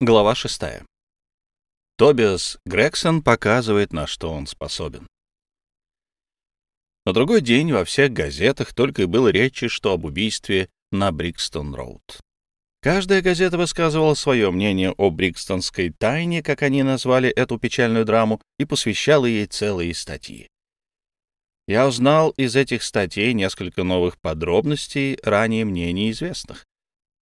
Глава 6. Тобиас Грегсон показывает, на что он способен. На другой день во всех газетах только и было речи, что об убийстве на Брикстон-Роуд. Каждая газета высказывала свое мнение о Брикстонской тайне, как они назвали эту печальную драму, и посвящала ей целые статьи. Я узнал из этих статей несколько новых подробностей, ранее мне неизвестных.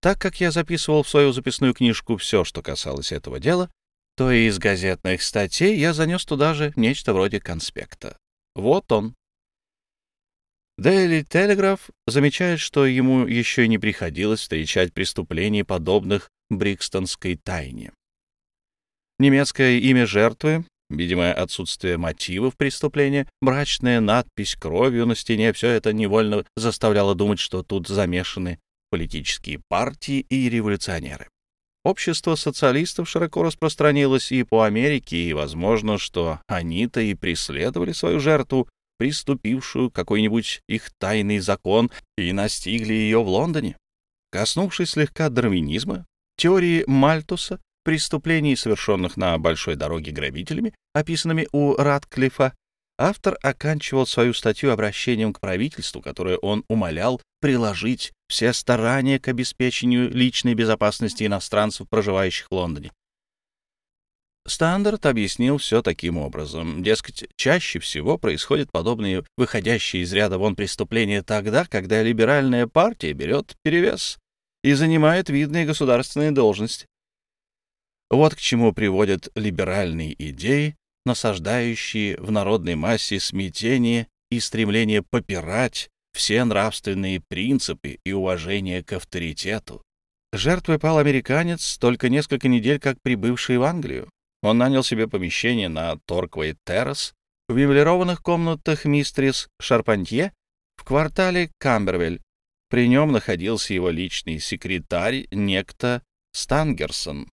Так как я записывал в свою записную книжку все, что касалось этого дела, то и из газетных статей я занес туда же нечто вроде конспекта. Вот он. Daily Telegraph замечает, что ему еще не приходилось встречать преступлений, подобных Брикстонской тайне. Немецкое имя жертвы, видимое отсутствие мотивов преступления, брачная надпись кровью на стене — все это невольно заставляло думать, что тут замешаны политические партии и революционеры. Общество социалистов широко распространилось и по Америке, и возможно, что они-то и преследовали свою жертву, приступившую какой-нибудь их тайный закон, и настигли ее в Лондоне. Коснувшись слегка дарвинизма, теории Мальтуса, преступлений, совершенных на большой дороге грабителями, описанными у Ратклифа, автор оканчивал свою статью обращением к правительству, которое он умолял приложить все старания к обеспечению личной безопасности иностранцев, проживающих в Лондоне. Стандарт объяснил все таким образом. Дескать, чаще всего происходят подобные выходящие из ряда вон преступления тогда, когда либеральная партия берет перевес и занимает видные государственные должности. Вот к чему приводят либеральные идеи, насаждающие в народной массе смятение и стремление попирать все нравственные принципы и уважение к авторитету. Жертвой пал американец, только несколько недель как прибывший в Англию. Он нанял себе помещение на Торквей Террас в меблированных комнатах мистрис Шарпантье в квартале Камбервель. При нем находился его личный секретарь, некто Стангерсон.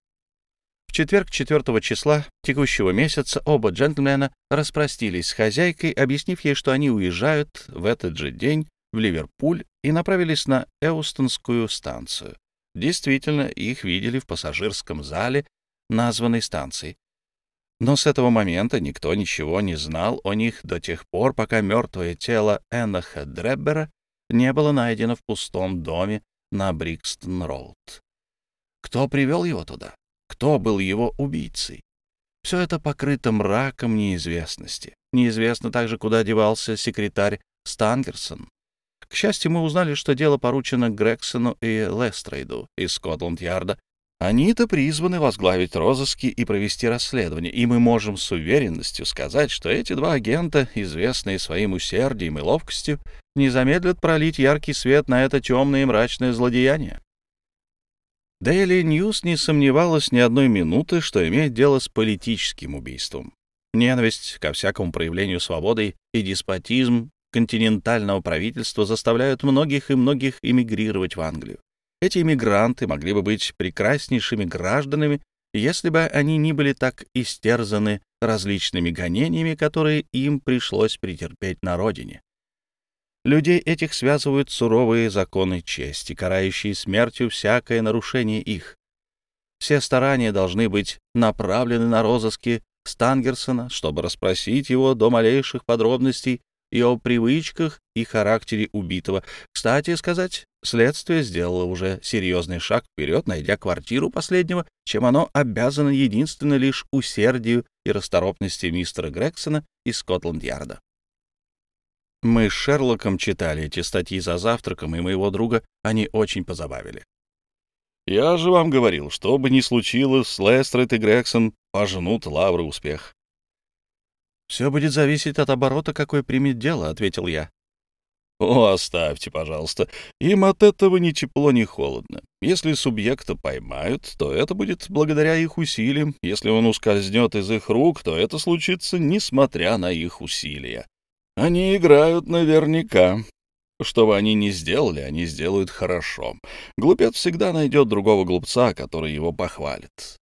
Четверг 4 числа текущего месяца оба джентльмена распростились с хозяйкой, объяснив ей, что они уезжают в этот же день в Ливерпуль и направились на Эустонскую станцию. Действительно, их видели в пассажирском зале названной станции. Но с этого момента никто ничего не знал о них до тех пор, пока мертвое тело Эноха Дреббера не было найдено в пустом доме на Брикстон-Роуд. Кто привел его туда? Кто был его убийцей? Все это покрыто мраком неизвестности. Неизвестно также, куда девался секретарь Стангерсон. К счастью, мы узнали, что дело поручено Грексону и Лестрейду из Скотланд-Ярда. Они-то призваны возглавить розыски и провести расследование, и мы можем с уверенностью сказать, что эти два агента, известные своим усердием и ловкостью, не замедлят пролить яркий свет на это темное и мрачное злодеяние. Daily News не сомневалась ни одной минуты, что имеет дело с политическим убийством. Ненависть ко всякому проявлению свободы и деспотизм континентального правительства заставляют многих и многих эмигрировать в Англию. Эти эмигранты могли бы быть прекраснейшими гражданами, если бы они не были так истерзаны различными гонениями, которые им пришлось претерпеть на родине. Людей этих связывают суровые законы чести, карающие смертью всякое нарушение их. Все старания должны быть направлены на розыски Стангерсона, чтобы расспросить его до малейших подробностей и о привычках и характере убитого. Кстати сказать, следствие сделало уже серьезный шаг вперед, найдя квартиру последнего, чем оно обязано единственно лишь усердию и расторопности мистера Грексона из Скотланд-Ярда. Мы с Шерлоком читали эти статьи за завтраком, и моего друга они очень позабавили. «Я же вам говорил, что бы ни случилось, Лестред и Грексон пожнут лавры успех. «Все будет зависеть от оборота, какой примет дело», — ответил я. «О, оставьте, пожалуйста. Им от этого ни тепло, ни холодно. Если субъекта поймают, то это будет благодаря их усилиям. Если он ускользнет из их рук, то это случится несмотря на их усилия. Они играют наверняка. Что бы они ни сделали, они сделают хорошо. Глупец всегда найдет другого глупца, который его похвалит.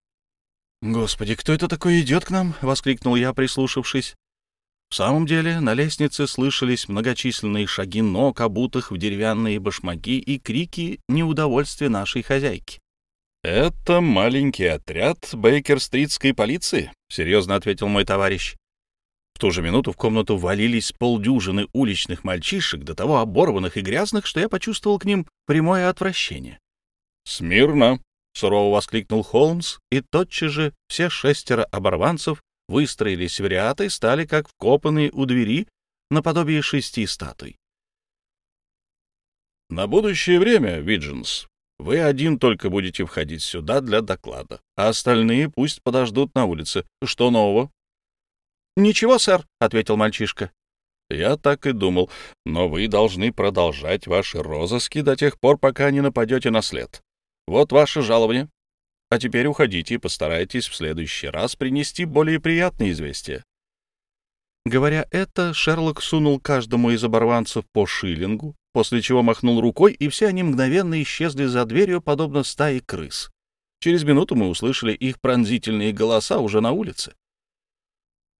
«Господи, кто это такой идет к нам?» — воскликнул я, прислушавшись. В самом деле на лестнице слышались многочисленные шаги ног, обутых в деревянные башмаки и крики неудовольствия нашей хозяйки. «Это маленький отряд Бейкер-стритской полиции», — серьезно ответил мой товарищ. В ту же минуту в комнату валились полдюжины уличных мальчишек, до того оборванных и грязных, что я почувствовал к ним прямое отвращение. «Смирно!» — сурово воскликнул Холмс, и тотчас же все шестеро оборванцев выстроились в ряд и стали, как вкопанные у двери, наподобие шести статуй. «На будущее время, Виджинс, вы один только будете входить сюда для доклада, а остальные пусть подождут на улице. Что нового? — Ничего, сэр, — ответил мальчишка. — Я так и думал, но вы должны продолжать ваши розыски до тех пор, пока не нападете на след. Вот ваше жалование. А теперь уходите и постарайтесь в следующий раз принести более приятные известия. Говоря это, Шерлок сунул каждому из оборванцев по шиллингу, после чего махнул рукой, и все они мгновенно исчезли за дверью, подобно стае крыс. Через минуту мы услышали их пронзительные голоса уже на улице.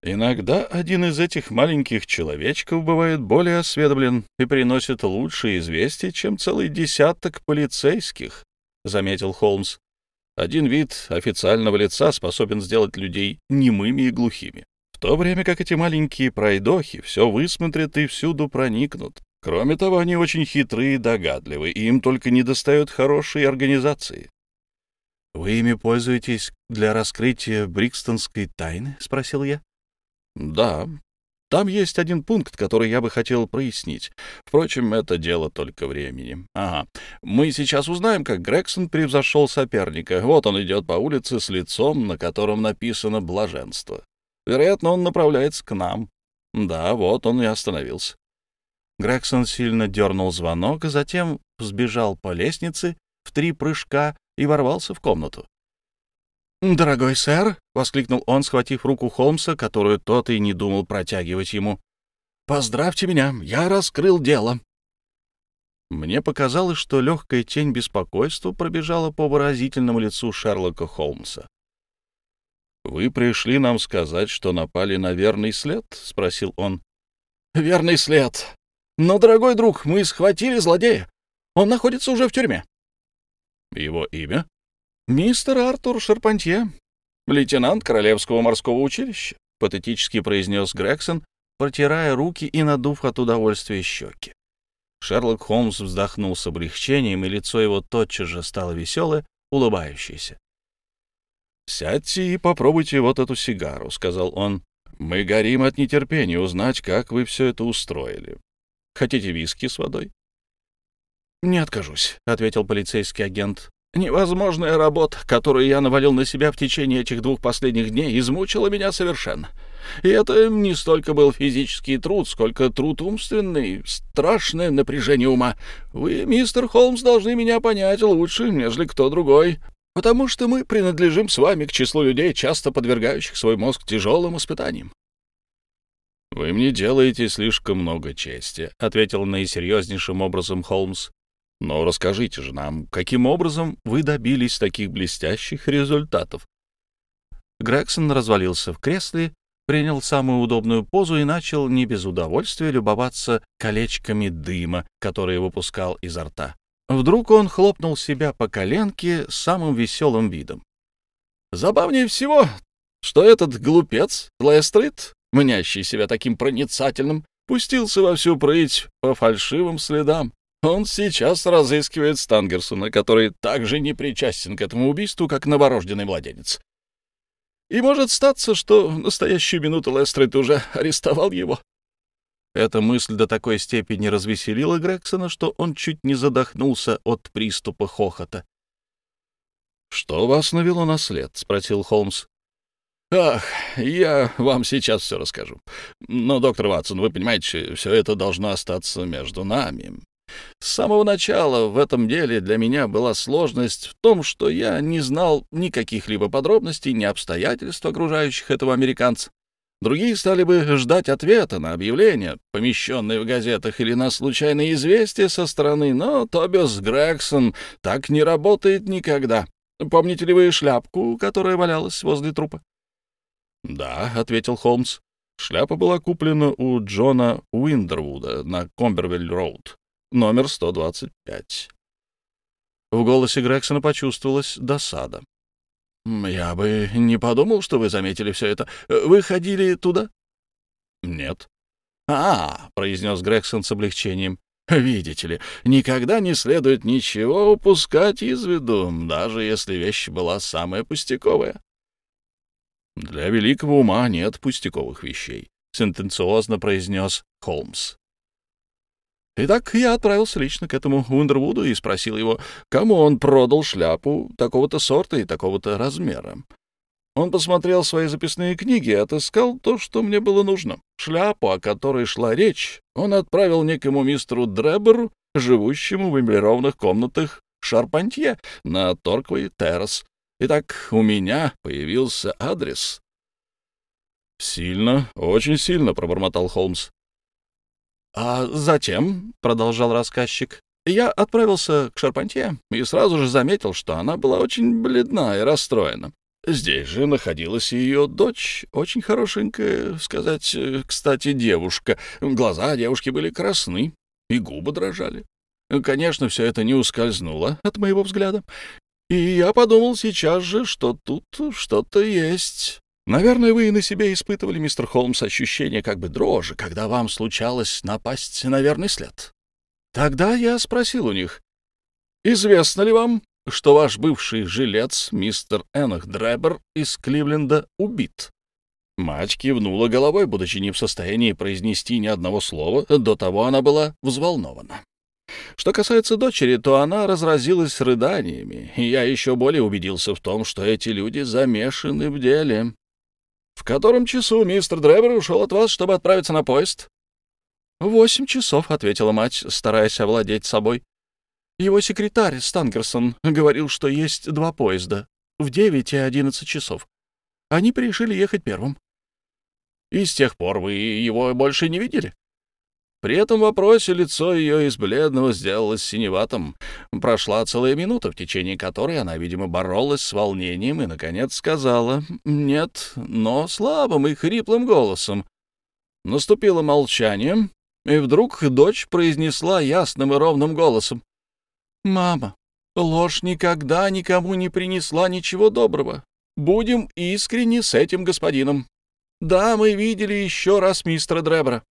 Иногда один из этих маленьких человечков бывает более осведомлен и приносит лучшие известия, чем целый десяток полицейских, — заметил Холмс. Один вид официального лица способен сделать людей немыми и глухими, в то время как эти маленькие пройдохи все высмотрят и всюду проникнут. Кроме того, они очень хитрые и догадливы, и им только недостает хорошей организации. — Вы ими пользуетесь для раскрытия брикстонской тайны? — спросил я. — Да. Там есть один пункт, который я бы хотел прояснить. Впрочем, это дело только времени. Ага. Мы сейчас узнаем, как Грегсон превзошел соперника. Вот он идет по улице с лицом, на котором написано «блаженство». Вероятно, он направляется к нам. Да, вот он и остановился. Грегсон сильно дернул звонок, а затем сбежал по лестнице в три прыжка и ворвался в комнату. «Дорогой сэр!» — воскликнул он, схватив руку Холмса, которую тот и не думал протягивать ему. «Поздравьте меня, я раскрыл дело!» Мне показалось, что легкая тень беспокойства пробежала по выразительному лицу Шерлока Холмса. «Вы пришли нам сказать, что напали на верный след?» — спросил он. «Верный след. Но, дорогой друг, мы схватили злодея. Он находится уже в тюрьме. Его имя? Мистер Артур Шарпантье, лейтенант Королевского морского училища, патетически произнес Грегсон, протирая руки и надув от удовольствия щеки. Шерлок Холмс вздохнул с облегчением, и лицо его тотчас же стало веселое, улыбающееся. «Сядьте и попробуйте вот эту сигару», — сказал он. «Мы горим от нетерпения узнать, как вы все это устроили. Хотите виски с водой? «Не откажусь», — ответил полицейский агент. «Невозможная работа, которую я навалил на себя в течение этих двух последних дней, измучила меня совершенно. И это не столько был физический труд, сколько труд умственный, страшное напряжение ума. Вы, мистер Холмс, должны меня понять лучше, нежели кто другой, потому что мы принадлежим с вами к числу людей, часто подвергающих свой мозг тяжелым испытаниям. «Вы мне делаете слишком много чести», — ответил наисерьезнейшим образом Холмс. «Но расскажите же нам, каким образом вы добились таких блестящих результатов?» Грегсон развалился в кресле, принял самую удобную позу и начал не без удовольствия любоваться колечками дыма, которые выпускал изо рта. Вдруг он хлопнул себя по коленке с самым веселым видом. «Забавнее всего, что этот глупец, Лестрит, мнящий себя таким проницательным, пустился во всю прыть по фальшивым следам. Он сейчас разыскивает Стангерсона, который так же не причастен к этому убийству, как новорожденный младенец. И может статься, что в настоящую минуту Лестрейд уже арестовал его. Эта мысль до такой степени развеселила Грексона, что он чуть не задохнулся от приступа хохота. «Что вас навело на след?» — спросил Холмс. Ах, я вам сейчас все расскажу. Но, доктор Ватсон, вы понимаете, все это должно остаться между нами. С самого начала в этом деле для меня была сложность в том, что я не знал никаких либо подробностей, ни обстоятельств, окружающих этого американца. Другие стали бы ждать ответа на объявления, помещенные в газетах, или на случайные известия со стороны, но Тобиас Грегсон так не работает никогда. Помните ли вы шляпку, которая валялась возле трупа? «Да», — ответил Холмс. Шляпа была куплена у Джона Уиндервуда на Комбервиль-роуд, номер 125. В голосе Грексона почувствовалась досада. «Я бы не подумал, что вы заметили все это. Вы ходили туда?» «Нет». «А, — произнес Грексон с облегчением, — видите ли, никогда не следует ничего упускать из виду, даже если вещь была самая пустяковая». «Для великого ума нет пустяковых вещей», — сентенциозно произнес Холмс. Итак, я отправился лично к этому Ундервуду и спросил его, кому он продал шляпу такого-то сорта и такого-то размера. Он посмотрел свои записные книги и отыскал то, что мне было нужно. Шляпу, о которой шла речь, он отправил некому мистеру Дреберу, живущему в меблированных комнатах Шарпантье на Торквой террас. Итак, у меня появился адрес. «Сильно, очень сильно», — пробормотал Холмс. «А затем», — продолжал рассказчик, — «я отправился к Шарпантье и сразу же заметил, что она была очень бледна и расстроена. Здесь же находилась ее дочь, очень хорошенькая, сказать, кстати, девушка. Глаза девушки были красны, и губы дрожали. Конечно, все это не ускользнуло от моего взгляда. И я подумал сейчас же, что тут что-то есть. Наверное, вы и на себе испытывали, мистер Холмс, ощущение как бы дрожи, когда вам случалось напасть на верный след. Тогда я спросил у них, известно ли вам, что ваш бывший жилец, мистер Эннах Дребер из Кливленда, убит? Мать кивнула головой, будучи не в состоянии произнести ни одного слова, до того она была взволнована. Что касается дочери, то она разразилась рыданиями, и я еще более убедился в том, что эти люди замешаны в деле. «В котором часу мистер Драйвер ушел от вас, чтобы отправиться на поезд?» «Восемь часов», — ответила мать, стараясь овладеть собой. «Его секретарь, Станкерсон, говорил, что есть два поезда — в девять и одиннадцать часов. Они решили ехать первым». «И с тех пор вы его больше не видели?» При этом вопросе лицо ее из бледного сделалось синеватым. Прошла целая минута, в течение которой она, видимо, боролась с волнением и, наконец, сказала «нет», но слабым и хриплым голосом. Наступило молчание, и вдруг дочь произнесла ясным и ровным голосом «Мама, ложь никогда никому не принесла ничего доброго. Будем искренни с этим господином. Да, мы видели еще раз мистера Дребра.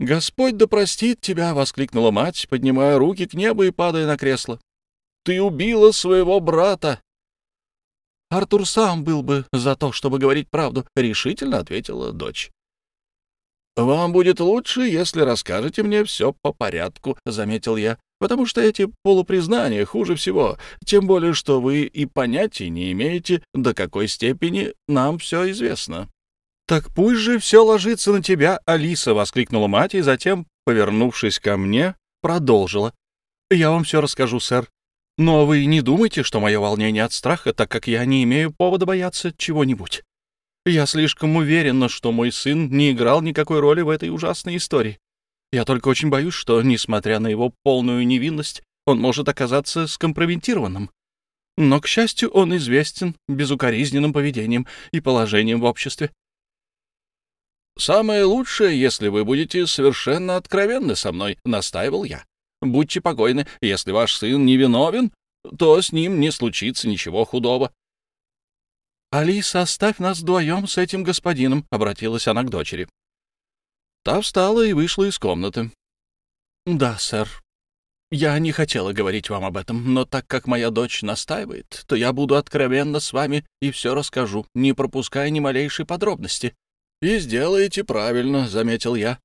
«Господь да простит тебя!» — воскликнула мать, поднимая руки к небу и падая на кресло. «Ты убила своего брата!» «Артур сам был бы за то, чтобы говорить правду», — решительно ответила дочь. «Вам будет лучше, если расскажете мне все по порядку», — заметил я, «потому что эти полупризнания хуже всего, тем более, что вы и понятия не имеете, до какой степени нам все известно». «Так пусть же все ложится на тебя, Алиса!» — воскликнула мать, и затем, повернувшись ко мне, продолжила. «Я вам все расскажу, сэр. Но вы не думайте, что мое волнение от страха, так как я не имею повода бояться чего-нибудь. Я слишком уверена, что мой сын не играл никакой роли в этой ужасной истории. Я только очень боюсь, что, несмотря на его полную невинность, он может оказаться скомпрометированным. Но, к счастью, он известен безукоризненным поведением и положением в обществе. «Самое лучшее, если вы будете совершенно откровенны со мной», — настаивал я. «Будьте покойны, если ваш сын невиновен, то с ним не случится ничего худого». «Алиса, оставь нас вдвоем с этим господином», — обратилась она к дочери. Та встала и вышла из комнаты. «Да, сэр. Я не хотела говорить вам об этом, но так как моя дочь настаивает, то я буду откровенна с вами и все расскажу, не пропуская ни малейшей подробности», «И сделаете правильно», — заметил я.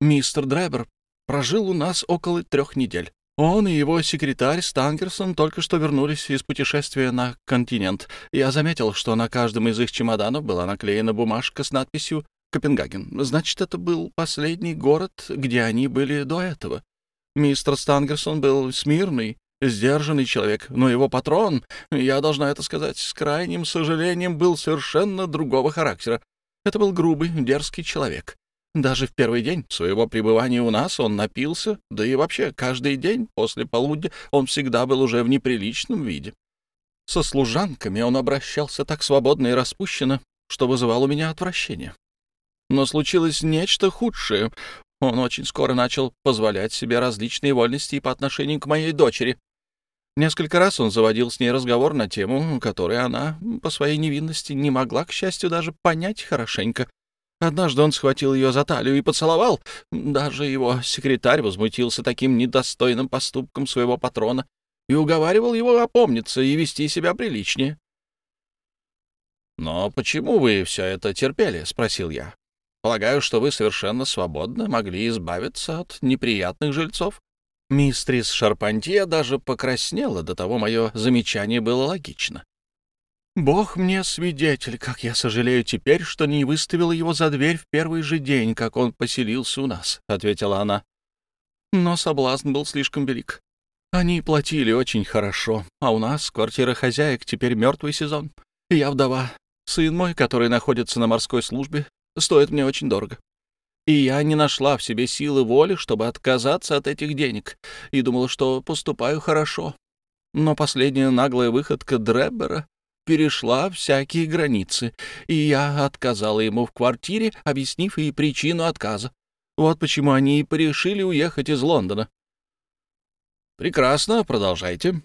«Мистер Драйбер прожил у нас около трех недель. Он и его секретарь Станкерсон только что вернулись из путешествия на континент. Я заметил, что на каждом из их чемоданов была наклеена бумажка с надписью «Копенгаген». Значит, это был последний город, где они были до этого. Мистер Станкерсон был смирный, сдержанный человек, но его патрон, я должна это сказать с крайним сожалением, был совершенно другого характера. Это был грубый, дерзкий человек. Даже в первый день своего пребывания у нас он напился, да и вообще каждый день после полудня он всегда был уже в неприличном виде. Со служанками он обращался так свободно и распущенно, что вызывал у меня отвращение. Но случилось нечто худшее. Он очень скоро начал позволять себе различные вольности по отношению к моей дочери. Несколько раз он заводил с ней разговор на тему, которую она по своей невинности не могла, к счастью, даже понять хорошенько. Однажды он схватил ее за талию и поцеловал. Даже его секретарь возмутился таким недостойным поступком своего патрона и уговаривал его опомниться и вести себя приличнее. «Но почему вы все это терпели?» — спросил я. «Полагаю, что вы совершенно свободно могли избавиться от неприятных жильцов». Мистрис Шарпантье даже покраснела, до того мое замечание было логично. «Бог мне свидетель, как я сожалею теперь, что не выставила его за дверь в первый же день, как он поселился у нас», — ответила она. Но соблазн был слишком велик. Они платили очень хорошо, а у нас квартира хозяек теперь мертвый сезон. Я вдова. Сын мой, который находится на морской службе, стоит мне очень дорого. И я не нашла в себе силы воли, чтобы отказаться от этих денег, и думала, что поступаю хорошо. Но последняя наглая выходка Дреббера перешла всякие границы, и я отказала ему в квартире, объяснив и причину отказа. Вот почему они и порешили уехать из Лондона. «Прекрасно, продолжайте».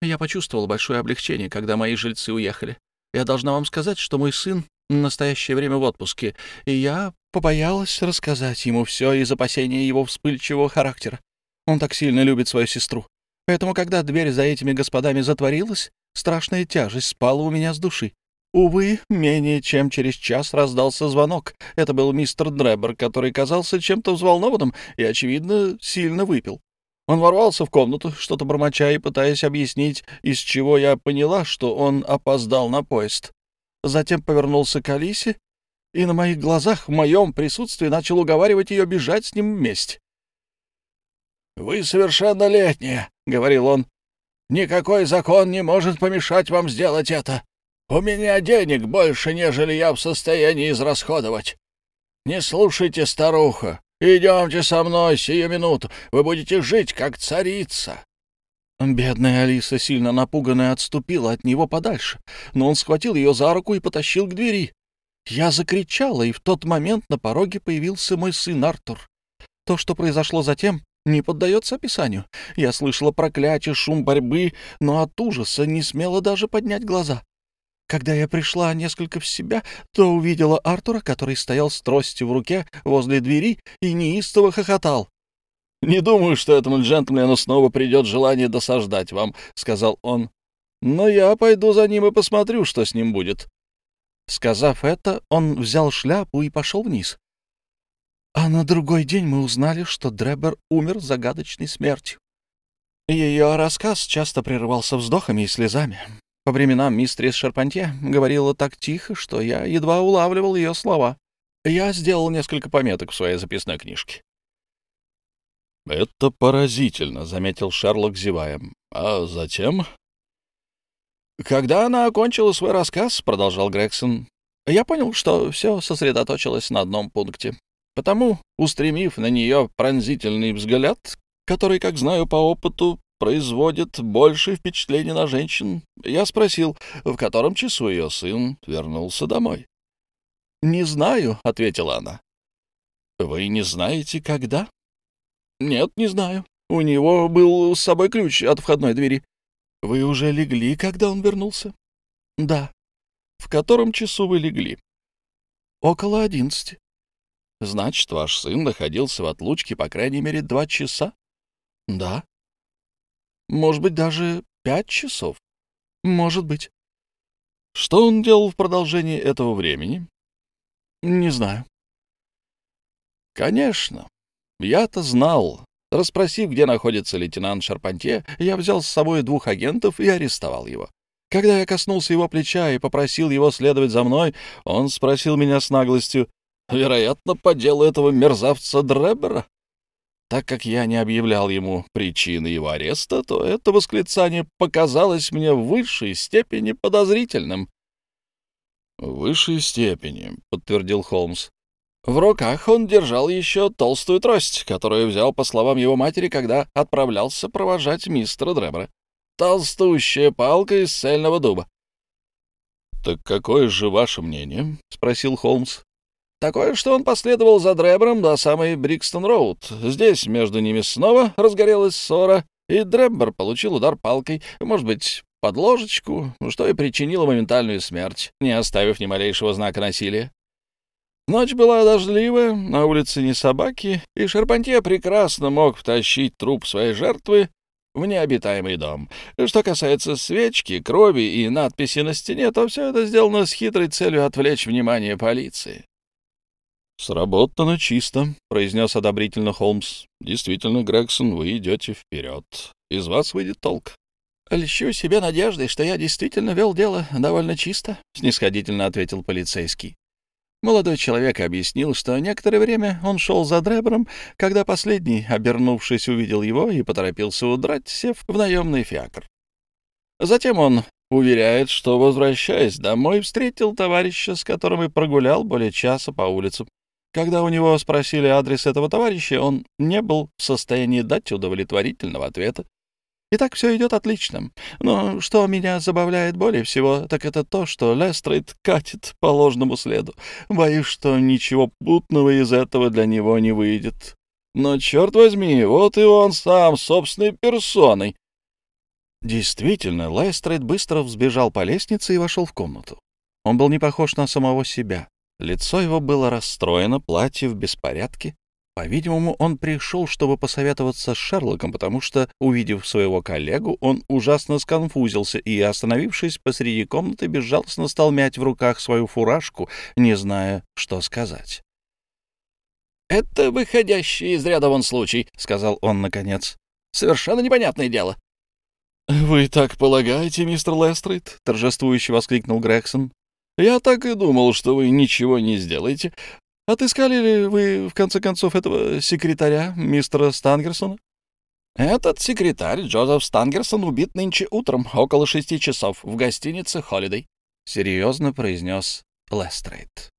Я почувствовал большое облегчение, когда мои жильцы уехали. Я должна вам сказать, что мой сын в настоящее время в отпуске, и я побоялась рассказать ему все из опасения его вспыльчивого характера. Он так сильно любит свою сестру. Поэтому, когда дверь за этими господами затворилась, страшная тяжесть спала у меня с души. Увы, менее чем через час раздался звонок. Это был мистер Дребер, который казался чем-то взволнованным и, очевидно, сильно выпил. Он ворвался в комнату, что-то бормоча и пытаясь объяснить, из чего я поняла, что он опоздал на поезд. Затем повернулся к Алисе и на моих глазах в моем присутствии начал уговаривать ее бежать с ним вместе. «Вы совершеннолетняя», — говорил он. «Никакой закон не может помешать вам сделать это. У меня денег больше, нежели я в состоянии израсходовать. Не слушайте старуха. Идемте со мной сию минуту. Вы будете жить, как царица». Бедная Алиса, сильно напуганная, отступила от него подальше, но он схватил ее за руку и потащил к двери. Я закричала, и в тот момент на пороге появился мой сын Артур. То, что произошло затем, не поддается описанию. Я слышала проклятие, шум борьбы, но от ужаса не смела даже поднять глаза. Когда я пришла несколько в себя, то увидела Артура, который стоял с тростью в руке возле двери и неистово хохотал. «Не думаю, что этому джентльмену снова придет желание досаждать вам», — сказал он. «Но я пойду за ним и посмотрю, что с ним будет». Сказав это, он взял шляпу и пошел вниз. А на другой день мы узнали, что Дребер умер загадочной смертью. Ее рассказ часто прерывался вздохами и слезами. По временам мистерис Шарпантье говорила так тихо, что я едва улавливал ее слова. Я сделал несколько пометок в своей записной книжке. «Это поразительно», — заметил Шерлок, зевая. «А затем...» «Когда она окончила свой рассказ», — продолжал Грегсон, — «я понял, что все сосредоточилось на одном пункте. Потому, устремив на нее пронзительный взгляд, который, как знаю по опыту, производит большее впечатление на женщин, я спросил, в котором часу ее сын вернулся домой. «Не знаю», — ответила она. «Вы не знаете, когда?» «Нет, не знаю. У него был с собой ключ от входной двери». «Вы уже легли, когда он вернулся?» «Да». «В котором часу вы легли?» «Около одиннадцати». «Значит, ваш сын находился в отлучке по крайней мере два часа?» «Да». «Может быть, даже пять часов?» «Может быть». «Что он делал в продолжении этого времени?» «Не знаю». «Конечно. Я-то знал. Расспросив, где находится лейтенант Шарпантье, я взял с собой двух агентов и арестовал его. Когда я коснулся его плеча и попросил его следовать за мной, он спросил меня с наглостью, вероятно, по делу этого мерзавца Дребера. Так как я не объявлял ему причины его ареста, то это восклицание показалось мне в высшей степени подозрительным. — В высшей степени, — подтвердил Холмс. В руках он держал еще толстую трость, которую взял, по словам его матери, когда отправлялся провожать мистера Дребра. Толстущая палка из цельного дуба. — Так какое же ваше мнение? — спросил Холмс. Такое, что он последовал за Дребером до самой Брикстон-Роуд. Здесь между ними снова разгорелась ссора, и Дреббер получил удар палкой, может быть, под ложечку, что и причинило моментальную смерть, не оставив ни малейшего знака насилия. Ночь была дождливая, на улице не собаки, и Шарпантье прекрасно мог втащить труп своей жертвы в необитаемый дом. Что касается свечки, крови и надписи на стене, то все это сделано с хитрой целью отвлечь внимание полиции. «Сработано чисто», — произнес одобрительно Холмс. «Действительно, Грегсон, вы идете вперед. Из вас выйдет толк». «Льщу себе надеждой, что я действительно вел дело довольно чисто», — снисходительно ответил полицейский. Молодой человек объяснил, что некоторое время он шел за Дребером, когда последний, обернувшись, увидел его и поторопился удрать, сев в наемный фиакр. Затем он уверяет, что, возвращаясь домой, встретил товарища, с которым и прогулял более часа по улицам. Когда у него спросили адрес этого товарища, он не был в состоянии дать удовлетворительного ответа. И так все идет отлично. Но что меня забавляет более всего, так это то, что Лестрейд катит по ложному следу. Боюсь, что ничего путного из этого для него не выйдет. Но, черт возьми, вот и он сам, собственной персоной. Действительно, Лестрейд быстро взбежал по лестнице и вошел в комнату. Он был не похож на самого себя. Лицо его было расстроено, платье в беспорядке. По-видимому, он пришел, чтобы посоветоваться с Шерлоком, потому что, увидев своего коллегу, он ужасно сконфузился и, остановившись посреди комнаты, безжалостно стал мять в руках свою фуражку, не зная, что сказать. «Это выходящий из ряда вон случай», — сказал он наконец. «Совершенно непонятное дело». «Вы так полагаете, мистер Лестрейд?» — торжествующе воскликнул Грегсон. Я так и думал, что вы ничего не сделаете. Отыскали ли вы, в конце концов, этого секретаря, мистера Стангерсона? Этот секретарь, Джозеф Стангерсон, убит нынче утром, около шести часов, в гостинице «Холидей», — серьезно произнес Лестрейд.